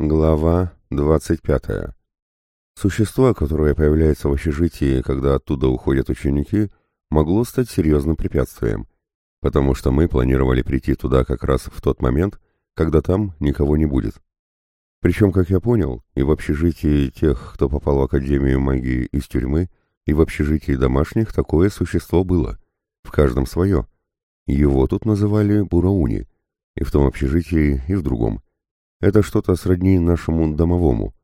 Глава 25. Существо, которое появляется в общежитии, когда оттуда уходят ученики, могло стать серьезным препятствием, потому что мы планировали прийти туда как раз в тот момент, когда там никого не будет. Причем, как я понял, и в общежитии тех, кто попал в Академию магии из тюрьмы, и в общежитии домашних такое существо было. В каждом свое. Его тут называли Бурауни, и в том общежитии, и в другом. Это что-то сродни нашему домовому.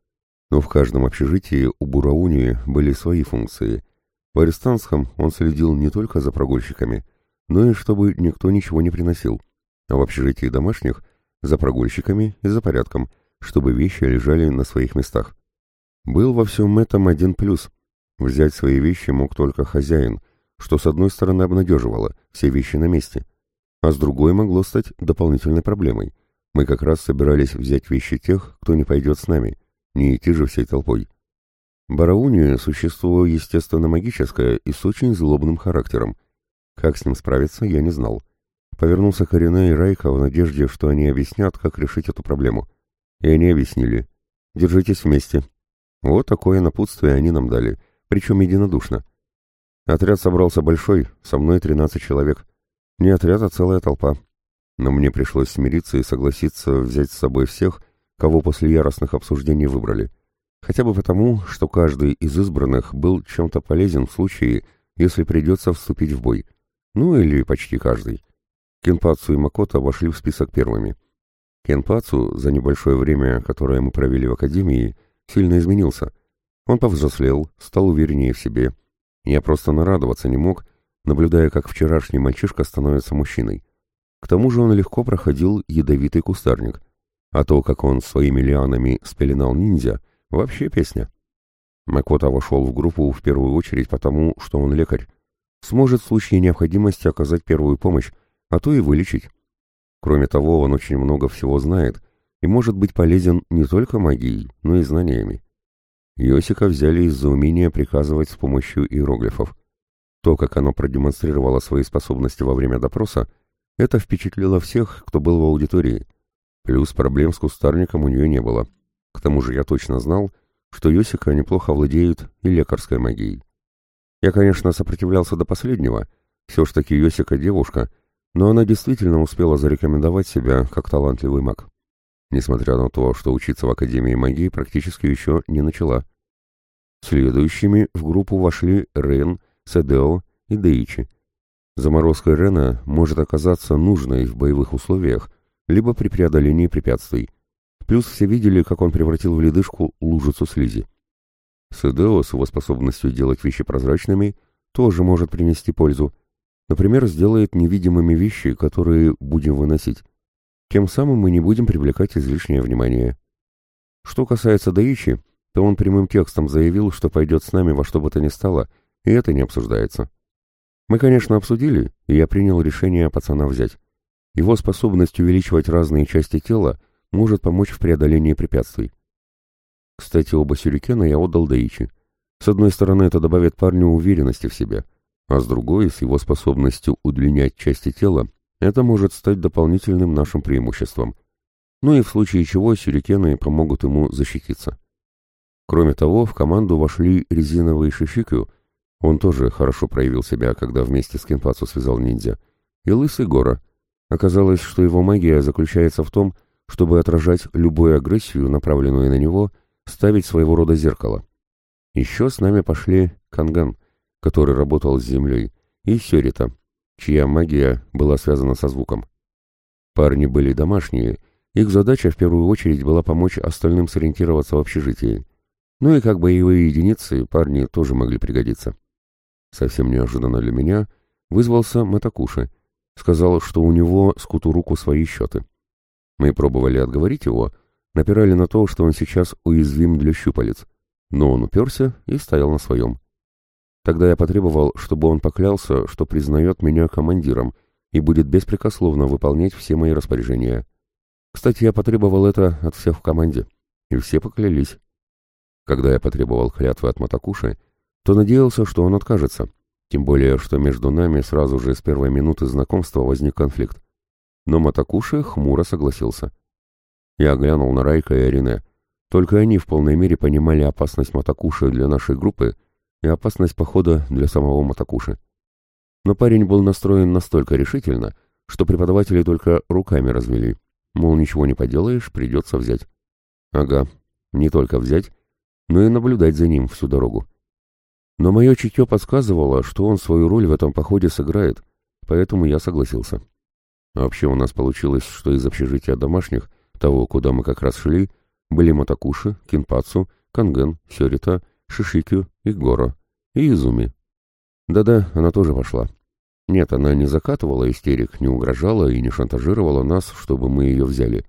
Но в каждом общежитии у Бурауни были свои функции. В арестантском он следил не только за прогульщиками, но и чтобы никто ничего не приносил. А в общежитии домашних — за прогульщиками и за порядком, чтобы вещи лежали на своих местах. Был во всем этом один плюс. Взять свои вещи мог только хозяин, что с одной стороны обнадеживало, все вещи на месте, а с другой могло стать дополнительной проблемой. Мы как раз собирались взять вещи тех, кто не пойдет с нами, не идти же всей толпой. Барауни — существо естественно магическое и с очень злобным характером. Как с ним справиться, я не знал. Повернулся к Арине и Райка в надежде, что они объяснят, как решить эту проблему. И они объяснили. «Держитесь вместе». Вот такое напутствие они нам дали, причем единодушно. Отряд собрался большой, со мной 13 человек. Не отряд, а целая толпа но мне пришлось смириться и согласиться взять с собой всех, кого после яростных обсуждений выбрали. Хотя бы потому, что каждый из избранных был чем-то полезен в случае, если придется вступить в бой. Ну или почти каждый. Кенпацу и Макото вошли в список первыми. Кенпацу, за небольшое время, которое мы провели в академии, сильно изменился. Он повзрослел, стал увереннее в себе. Я просто нарадоваться не мог, наблюдая, как вчерашний мальчишка становится мужчиной. К тому же он легко проходил ядовитый кустарник. А то, как он своими лианами спеленал ниндзя, вообще песня. Макота вошел в группу в первую очередь потому, что он лекарь. Сможет в случае необходимости оказать первую помощь, а то и вылечить. Кроме того, он очень много всего знает и может быть полезен не только магией, но и знаниями. Йосика взяли из-за умения приказывать с помощью иероглифов. То, как оно продемонстрировало свои способности во время допроса, это впечатлило всех, кто был в аудитории. Плюс проблем с кустарником у нее не было. К тому же я точно знал, что Йосика неплохо владеет и лекарской магией. Я, конечно, сопротивлялся до последнего, все ж таки Йосика девушка, но она действительно успела зарекомендовать себя как талантливый маг. Несмотря на то, что учиться в Академии магии практически еще не начала. Следующими в группу вошли Рен, Седео и Деичи. Заморозка Рена может оказаться нужной в боевых условиях, либо при преодолении препятствий. Плюс все видели, как он превратил в ледышку лужицу слизи. Седео с его способностью делать вещи прозрачными тоже может принести пользу. Например, сделает невидимыми вещи, которые будем выносить. Тем самым мы не будем привлекать излишнее внимание. Что касается Даичи, то он прямым текстом заявил, что пойдет с нами во что бы то ни стало, и это не обсуждается. Мы, конечно, обсудили, и я принял решение пацана взять. Его способность увеличивать разные части тела может помочь в преодолении препятствий. Кстати, оба сюрикена я отдал Даичи. С одной стороны, это добавит парню уверенности в себе, а с другой, с его способностью удлинять части тела, это может стать дополнительным нашим преимуществом. Ну и в случае чего сюрикены помогут ему защититься. Кроме того, в команду вошли резиновые шишикю он тоже хорошо проявил себя, когда вместе с Кенпацу связал ниндзя. И Лысый Гора. Оказалось, что его магия заключается в том, чтобы отражать любую агрессию, направленную на него, ставить своего рода зеркало. Еще с нами пошли Канган, который работал с землей, и Сёрита, чья магия была связана со звуком. Парни были домашние, их задача в первую очередь была помочь остальным сориентироваться в общежитии. Ну и как боевые единицы парни тоже могли пригодиться. Совсем неожиданно для меня вызвался Матакуши. Сказал, что у него с Кутуруку свои счеты. Мы пробовали отговорить его, напирали на то, что он сейчас уязвим для щупалец. Но он уперся и стоял на своем. Тогда я потребовал, чтобы он поклялся, что признает меня командиром и будет беспрекословно выполнять все мои распоряжения. Кстати, я потребовал это от всех в команде, и все поклялись. Когда я потребовал клятвы от Матакуши, то надеялся, что он откажется, тем более, что между нами сразу же с первой минуты знакомства возник конфликт. Но Матакуши хмуро согласился. Я глянул на Райка и Арине. Только они в полной мере понимали опасность Матакуши для нашей группы и опасность похода для самого Матакуши. Но парень был настроен настолько решительно, что преподаватели только руками развели. Мол, ничего не поделаешь, придется взять. Ага, не только взять, но и наблюдать за ним всю дорогу. Но мое чутье подсказывало, что он свою роль в этом походе сыграет, поэтому я согласился. А вообще у нас получилось, что из общежития домашних, того, куда мы как раз шли, были Матакуши, Кинпацу, Канген, Сёрита, Шишикю, Игоро и Изуми. Да-да, она тоже пошла. Нет, она не закатывала истерик, не угрожала и не шантажировала нас, чтобы мы ее взяли.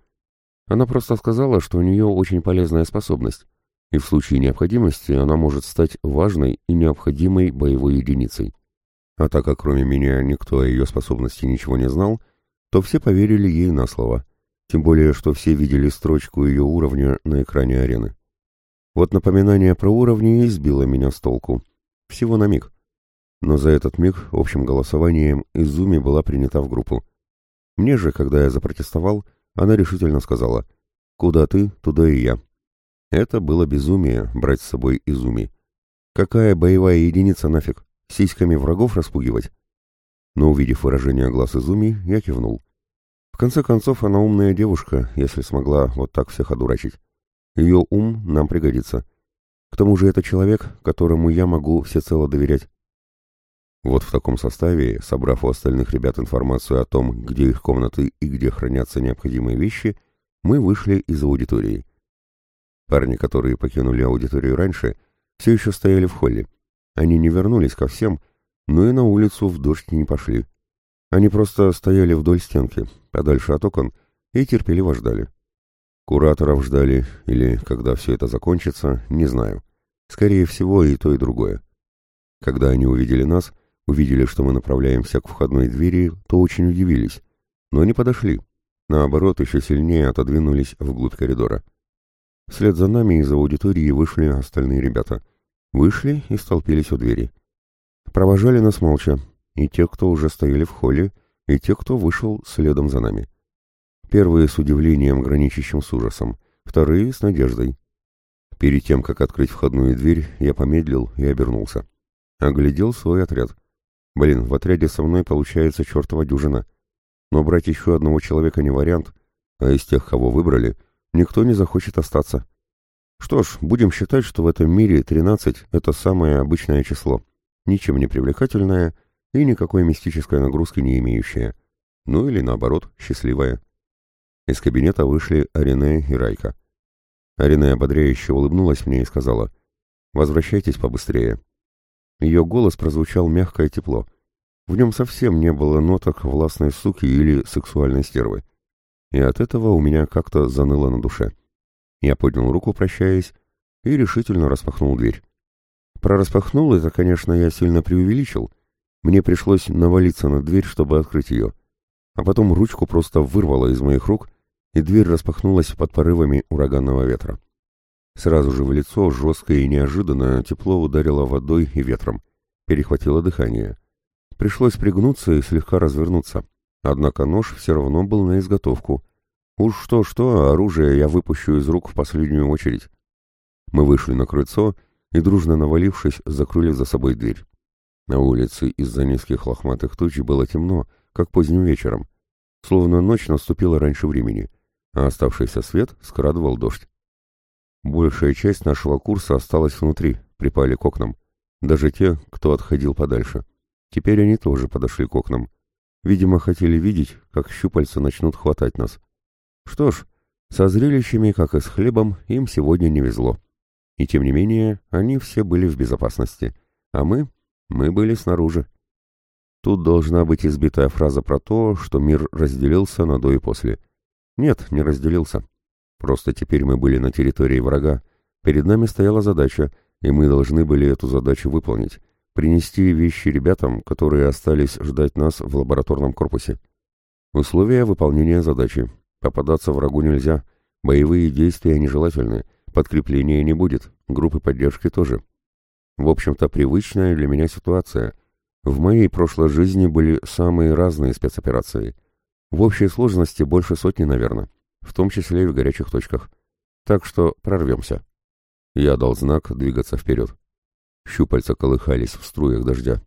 Она просто сказала, что у нее очень полезная способность, и в случае необходимости она может стать важной и необходимой боевой единицей. А так как кроме меня никто о ее способности ничего не знал, то все поверили ей на слово, тем более, что все видели строчку ее уровня на экране арены. Вот напоминание про уровни избило меня с толку. Всего на миг. Но за этот миг общим голосованием Изуми была принята в группу. Мне же, когда я запротестовал, она решительно сказала «Куда ты, туда и я». Это было безумие брать с собой Изуми. Какая боевая единица нафиг? Сиськами врагов распугивать? Но увидев выражение глаз Изуми, я кивнул. В конце концов, она умная девушка, если смогла вот так всех одурачить. Ее ум нам пригодится. К тому же это человек, которому я могу всецело доверять. Вот в таком составе, собрав у остальных ребят информацию о том, где их комнаты и где хранятся необходимые вещи, мы вышли из аудитории. Парни, которые покинули аудиторию раньше, все еще стояли в холле. Они не вернулись ко всем, но и на улицу в дождь не пошли. Они просто стояли вдоль стенки, подальше от окон, и терпеливо ждали. Кураторов ждали, или когда все это закончится, не знаю. Скорее всего, и то, и другое. Когда они увидели нас, увидели, что мы направляемся к входной двери, то очень удивились, но не подошли. Наоборот, еще сильнее отодвинулись вглубь коридора. Вслед за нами из аудитории вышли остальные ребята. Вышли и столпились у двери. Провожали нас молча, и те, кто уже стояли в холле, и те, кто вышел следом за нами. Первые с удивлением, граничащим с ужасом, вторые с надеждой. Перед тем, как открыть входную дверь, я помедлил и обернулся. Оглядел свой отряд. Блин, в отряде со мной получается чертова дюжина. Но брать еще одного человека не вариант, а из тех, кого выбрали, никто не захочет остаться. Что ж, будем считать, что в этом мире 13 — это самое обычное число, ничем не привлекательное и никакой мистической нагрузки не имеющее. Ну или наоборот, счастливое. Из кабинета вышли Арине и Райка. Арине ободряюще улыбнулась мне и сказала, «Возвращайтесь побыстрее». Ее голос прозвучал мягко и тепло. В нем совсем не было ноток властной суки или сексуальной стервы. И от этого у меня как-то заныло на душе. Я поднял руку, прощаясь, и решительно распахнул дверь. Про распахнул это, конечно, я сильно преувеличил. Мне пришлось навалиться на дверь, чтобы открыть ее а потом ручку просто вырвало из моих рук, и дверь распахнулась под порывами ураганного ветра. Сразу же в лицо жестко и неожиданно тепло ударило водой и ветром, перехватило дыхание. Пришлось пригнуться и слегка развернуться, однако нож все равно был на изготовку. Уж что-что, а оружие я выпущу из рук в последнюю очередь. Мы вышли на крыльцо и, дружно навалившись, закрыли за собой дверь. На улице из-за низких лохматых туч было темно, как поздним вечером, словно ночь наступила раньше времени, а оставшийся свет скрадывал дождь. Большая часть нашего курса осталась внутри, припали к окнам. Даже те, кто отходил подальше. Теперь они тоже подошли к окнам. Видимо, хотели видеть, как щупальца начнут хватать нас. Что ж, со зрелищами, как и с хлебом, им сегодня не везло. И тем не менее, они все были в безопасности. А мы? Мы были снаружи. Тут должна быть избитая фраза про то, что мир разделился на до и после. Нет, не разделился. Просто теперь мы были на территории врага. Перед нами стояла задача, и мы должны были эту задачу выполнить. Принести вещи ребятам, которые остались ждать нас в лабораторном корпусе. Условия выполнения задачи. Попадаться врагу нельзя. Боевые действия нежелательны. Подкрепления не будет. Группы поддержки тоже. В общем-то, привычная для меня ситуация — в моей прошлой жизни были самые разные спецоперации. В общей сложности больше сотни, наверное. в том числе и в горячих точках. Так что прорвемся. Я дал знак двигаться вперед. Щупальца колыхались в струях дождя.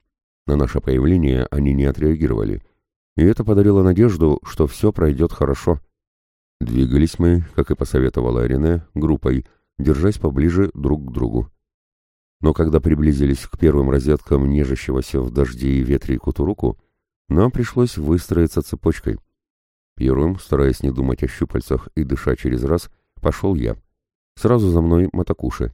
На наше появление они не отреагировали, и это подарило надежду, что все пройдет хорошо. Двигались мы, как и посоветовала Рене, группой, держась поближе друг к другу. Но когда приблизились к первым розеткам нежащегося в дожде и ветре Кутуруку, нам пришлось выстроиться цепочкой. Первым, стараясь не думать о щупальцах и дыша через раз, пошел я. Сразу за мной Матакуши,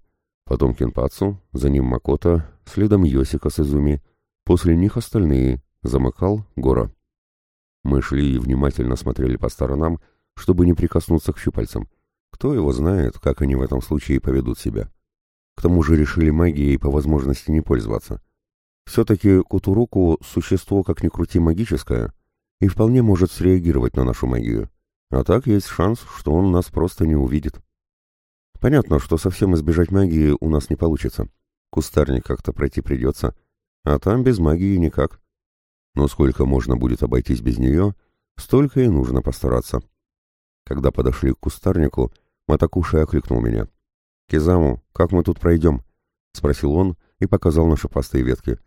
потом Кенпацу, за ним Макота, следом Йосика с Изуми, после них остальные, замыкал Гора. Мы шли и внимательно смотрели по сторонам, чтобы не прикоснуться к щупальцам. Кто его знает, как они в этом случае поведут себя. К тому же решили магией по возможности не пользоваться. Все-таки Кутуруку — существо, как ни крути, магическое, и вполне может среагировать на нашу магию. А так есть шанс, что он нас просто не увидит. Понятно, что совсем избежать магии у нас не получится. Кустарник как-то пройти придется, а там без магии никак. Но сколько можно будет обойтись без нее, столько и нужно постараться. Когда подошли к кустарнику, Матакуша окликнул меня. «Кизаму, как мы тут пройдем?» — спросил он и показал на шипастые ветки.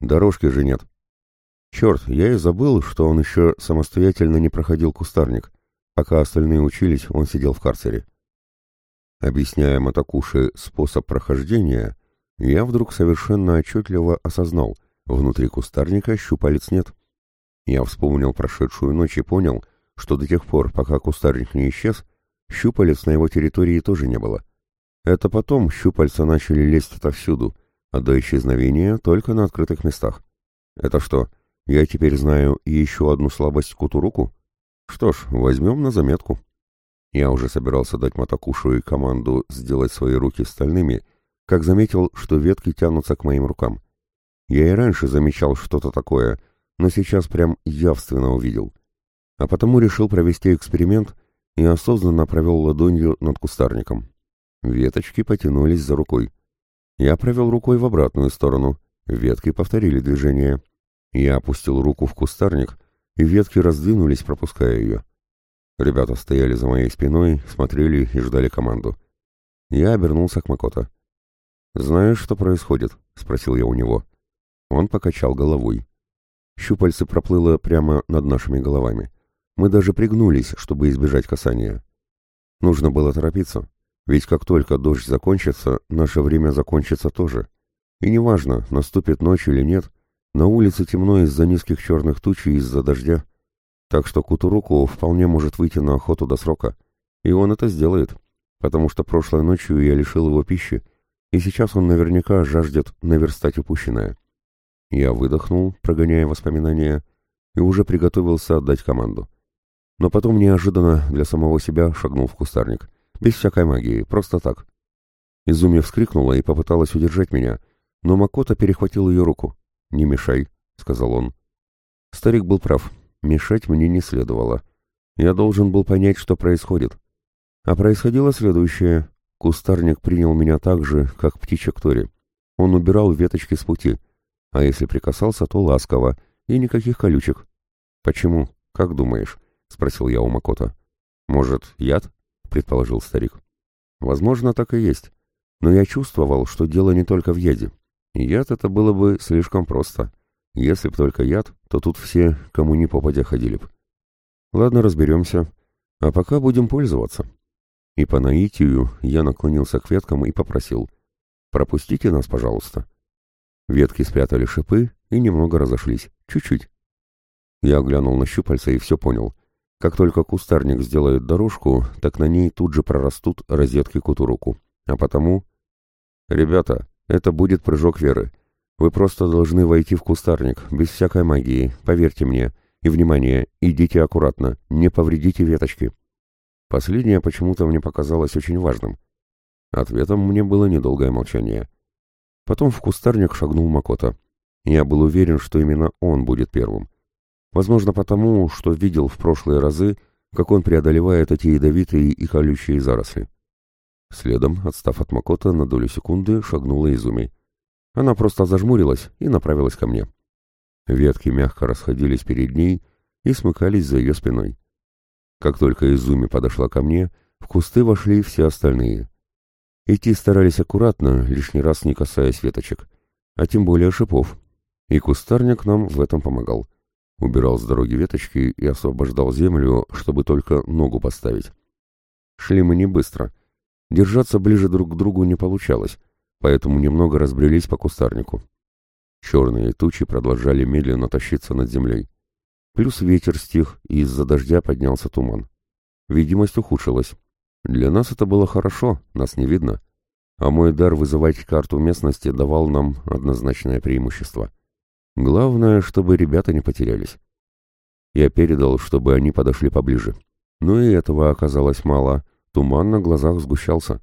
«Дорожки же нет». Черт, я и забыл, что он еще самостоятельно не проходил кустарник. Пока остальные учились, он сидел в карцере. Объясняя Матакуши способ прохождения, я вдруг совершенно отчетливо осознал, внутри кустарника щупалец нет. Я вспомнил прошедшую ночь и понял, что до тех пор, пока кустарник не исчез, щупалец на его территории тоже не было. Это потом щупальца начали лезть отовсюду, а до исчезновения только на открытых местах. Это что, я теперь знаю еще одну слабость Кутуруку? Что ж, возьмем на заметку. Я уже собирался дать Матакушу и команду сделать свои руки стальными, как заметил, что ветки тянутся к моим рукам. Я и раньше замечал что-то такое, но сейчас прям явственно увидел. А потому решил провести эксперимент и осознанно провел ладонью над кустарником. Веточки потянулись за рукой. Я провел рукой в обратную сторону. Ветки повторили движение. Я опустил руку в кустарник, и ветки раздвинулись, пропуская ее. Ребята стояли за моей спиной, смотрели и ждали команду. Я обернулся к Макото. «Знаешь, что происходит?» — спросил я у него. Он покачал головой. Щупальце проплыло прямо над нашими головами. Мы даже пригнулись, чтобы избежать касания. Нужно было торопиться. Ведь как только дождь закончится, наше время закончится тоже. И неважно, наступит ночь или нет, на улице темно из-за низких черных туч и из-за дождя. Так что Кутуруку вполне может выйти на охоту до срока. И он это сделает, потому что прошлой ночью я лишил его пищи, и сейчас он наверняка жаждет наверстать упущенное. Я выдохнул, прогоняя воспоминания, и уже приготовился отдать команду. Но потом неожиданно для самого себя шагнул в кустарник — без всякой магии, просто так. Изуми вскрикнула и попыталась удержать меня, но Макота перехватил ее руку. «Не мешай», — сказал он. Старик был прав. Мешать мне не следовало. Я должен был понять, что происходит. А происходило следующее. Кустарник принял меня так же, как птичек Тори. Он убирал веточки с пути. А если прикасался, то ласково. И никаких колючек. «Почему? Как думаешь?» — спросил я у Макота. «Может, яд?» предположил старик. Возможно, так и есть. Но я чувствовал, что дело не только в яде. Яд это было бы слишком просто. Если б только яд, то тут все, кому не попадя, ходили б. Ладно, разберемся. А пока будем пользоваться. И по наитию я наклонился к веткам и попросил. «Пропустите нас, пожалуйста». Ветки спрятали шипы и немного разошлись. Чуть-чуть. Я глянул на щупальца и все понял. Как только кустарник сделает дорожку, так на ней тут же прорастут розетки кутуруку. А потому... Ребята, это будет прыжок веры. Вы просто должны войти в кустарник, без всякой магии, поверьте мне. И, внимание, идите аккуратно, не повредите веточки. Последнее почему-то мне показалось очень важным. Ответом мне было недолгое молчание. Потом в кустарник шагнул Макота. Я был уверен, что именно он будет первым. Возможно, потому, что видел в прошлые разы, как он преодолевает эти ядовитые и колючие заросли. Следом, отстав от Макота, на долю секунды шагнула Изуми. Она просто зажмурилась и направилась ко мне. Ветки мягко расходились перед ней и смыкались за ее спиной. Как только Изуми подошла ко мне, в кусты вошли все остальные. Идти старались аккуратно, лишний раз не касаясь веточек, а тем более шипов. И кустарник нам в этом помогал. Убирал с дороги веточки и освобождал землю, чтобы только ногу поставить. Шли мы не быстро. Держаться ближе друг к другу не получалось, поэтому немного разбрелись по кустарнику. Черные тучи продолжали медленно тащиться над землей. Плюс ветер стих, и из-за дождя поднялся туман. Видимость ухудшилась. Для нас это было хорошо, нас не видно. А мой дар вызывать карту местности давал нам однозначное преимущество. Главное, чтобы ребята не потерялись. Я передал, чтобы они подошли поближе. Но и этого оказалось мало. Туман на глазах сгущался.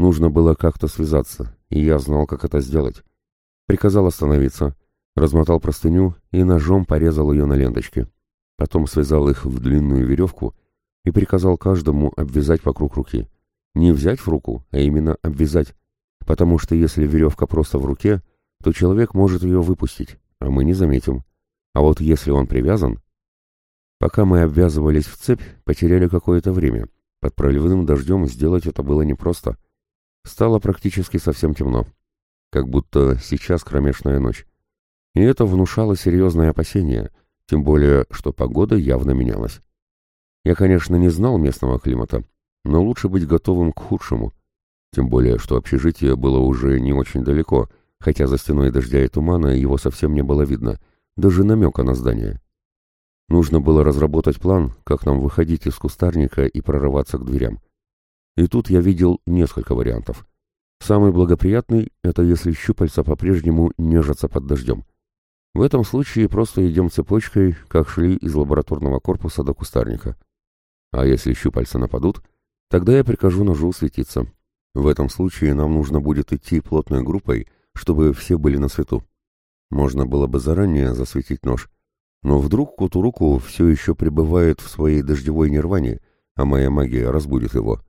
Нужно было как-то связаться, и я знал, как это сделать. Приказал остановиться, размотал простыню и ножом порезал ее на ленточки. Потом связал их в длинную веревку и приказал каждому обвязать вокруг руки. Не взять в руку, а именно обвязать, потому что если веревка просто в руке, то человек может ее выпустить, а мы не заметим. А вот если он привязан... Пока мы обвязывались в цепь, потеряли какое-то время. Под проливным дождем сделать это было непросто. Стало практически совсем темно как будто сейчас кромешная ночь. И это внушало серьезное опасение, тем более, что погода явно менялась. Я, конечно, не знал местного климата, но лучше быть готовым к худшему. Тем более, что общежитие было уже не очень далеко, хотя за стеной дождя и тумана его совсем не было видно, даже намека на здание. Нужно было разработать план, как нам выходить из кустарника и прорываться к дверям. И тут я видел несколько вариантов. Самый благоприятный – это если щупальца по-прежнему нежатся под дождем. В этом случае просто идем цепочкой, как шли из лабораторного корпуса до кустарника. А если щупальца нападут, тогда я прикажу ножу светиться. В этом случае нам нужно будет идти плотной группой, чтобы все были на свету. Можно было бы заранее засветить нож, но вдруг Кутуруку все еще пребывает в своей дождевой нирване, а моя магия разбудит его.